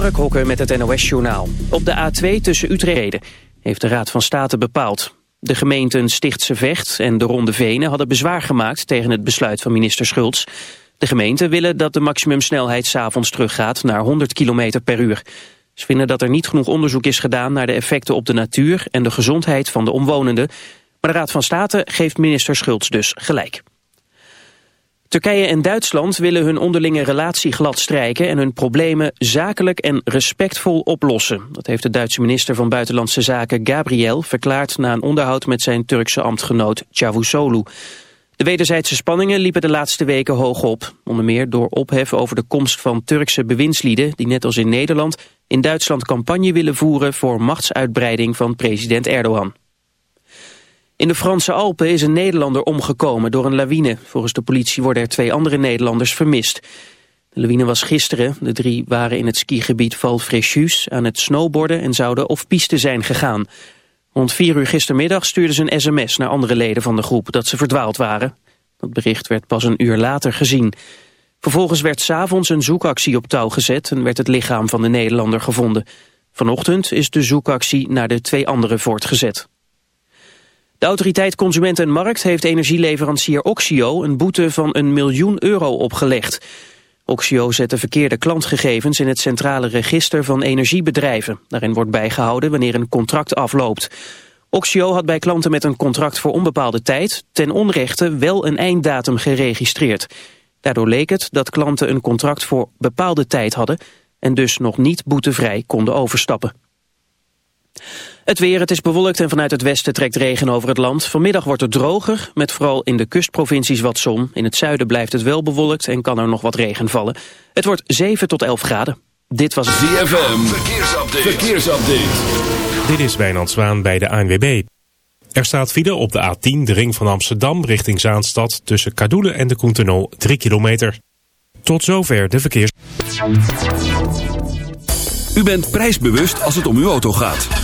Mark Hokker met het NOS-journaal. Op de A2 tussen Utrecht heeft de Raad van State bepaald. De gemeenten Stichtse Vecht en de Ronde Venen hadden bezwaar gemaakt tegen het besluit van minister Schultz. De gemeenten willen dat de maximumsnelheid s'avonds teruggaat naar 100 km per uur. Ze vinden dat er niet genoeg onderzoek is gedaan naar de effecten op de natuur en de gezondheid van de omwonenden. Maar de Raad van State geeft minister Schultz dus gelijk. Turkije en Duitsland willen hun onderlinge relatie gladstrijken en hun problemen zakelijk en respectvol oplossen. Dat heeft de Duitse minister van Buitenlandse Zaken Gabriel verklaard na een onderhoud met zijn Turkse ambtgenoot Cavusoglu. De wederzijdse spanningen liepen de laatste weken hoog op. Onder meer door ophef over de komst van Turkse bewindslieden die net als in Nederland in Duitsland campagne willen voeren voor machtsuitbreiding van president Erdogan. In de Franse Alpen is een Nederlander omgekomen door een lawine. Volgens de politie worden er twee andere Nederlanders vermist. De lawine was gisteren. De drie waren in het skigebied Val Fréjus aan het snowboarden en zouden op piste zijn gegaan. Rond vier uur gistermiddag stuurden ze een sms naar andere leden van de groep dat ze verdwaald waren. Dat bericht werd pas een uur later gezien. Vervolgens werd s'avonds een zoekactie op touw gezet en werd het lichaam van de Nederlander gevonden. Vanochtend is de zoekactie naar de twee anderen voortgezet. De autoriteit Consument en Markt heeft energieleverancier Oxio een boete van een miljoen euro opgelegd. Oxio zette verkeerde klantgegevens in het centrale register van energiebedrijven. Daarin wordt bijgehouden wanneer een contract afloopt. Oxio had bij klanten met een contract voor onbepaalde tijd ten onrechte wel een einddatum geregistreerd. Daardoor leek het dat klanten een contract voor bepaalde tijd hadden en dus nog niet boetevrij konden overstappen. Het weer, het is bewolkt en vanuit het westen trekt regen over het land. Vanmiddag wordt het droger, met vooral in de kustprovincies wat zon. In het zuiden blijft het wel bewolkt en kan er nog wat regen vallen. Het wordt 7 tot 11 graden. Dit was ZFM, verkeersupdate. verkeersupdate. Dit is Wijnand Zwaan bij de ANWB. Er staat file op de A10, de ring van Amsterdam, richting Zaanstad... tussen Kadoelen en de Koentenol, 3 kilometer. Tot zover de verkeers... U bent prijsbewust als het om uw auto gaat.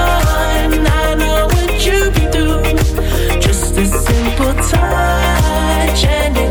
Trên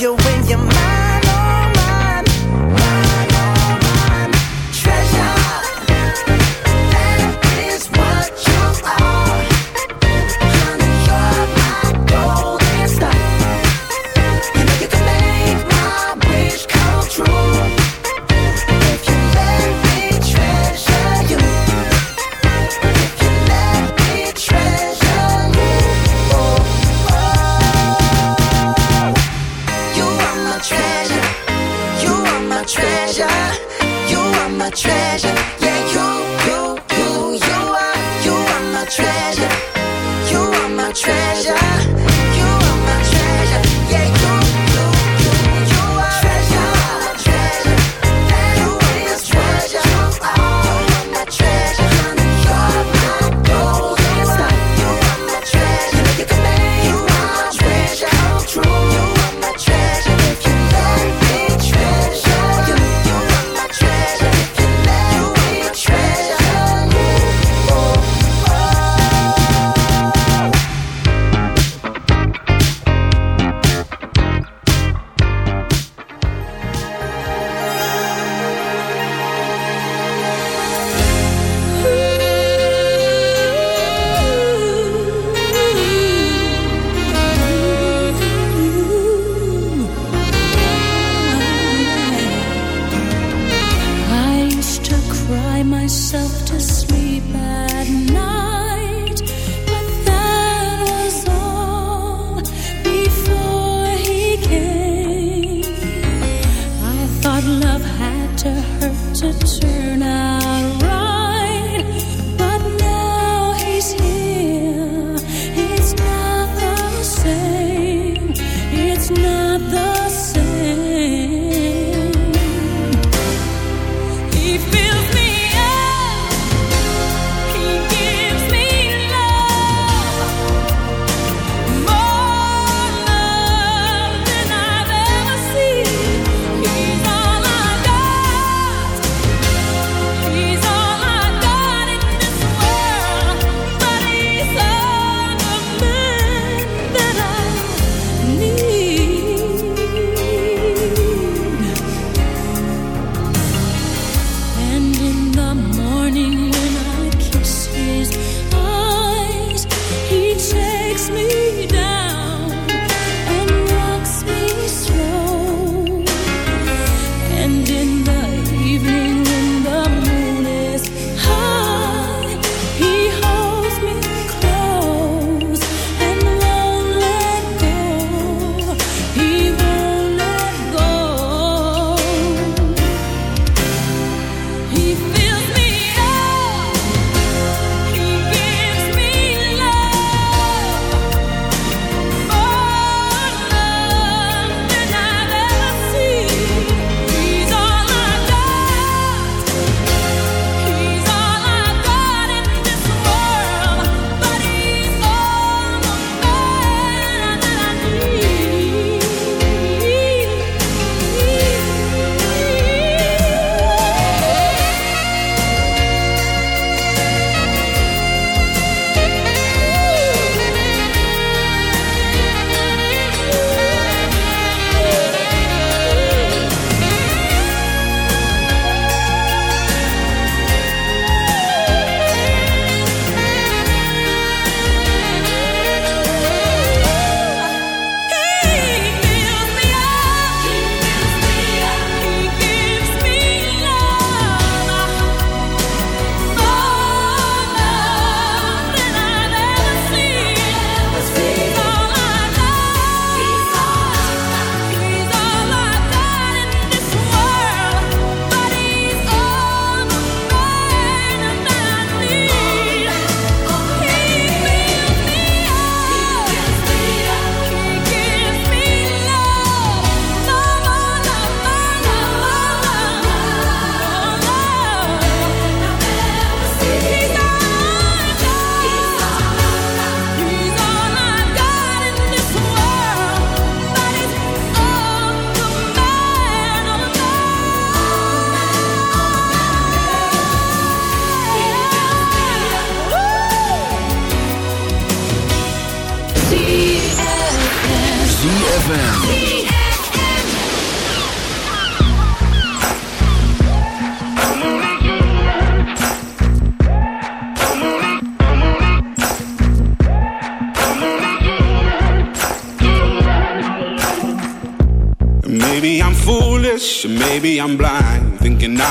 gonna show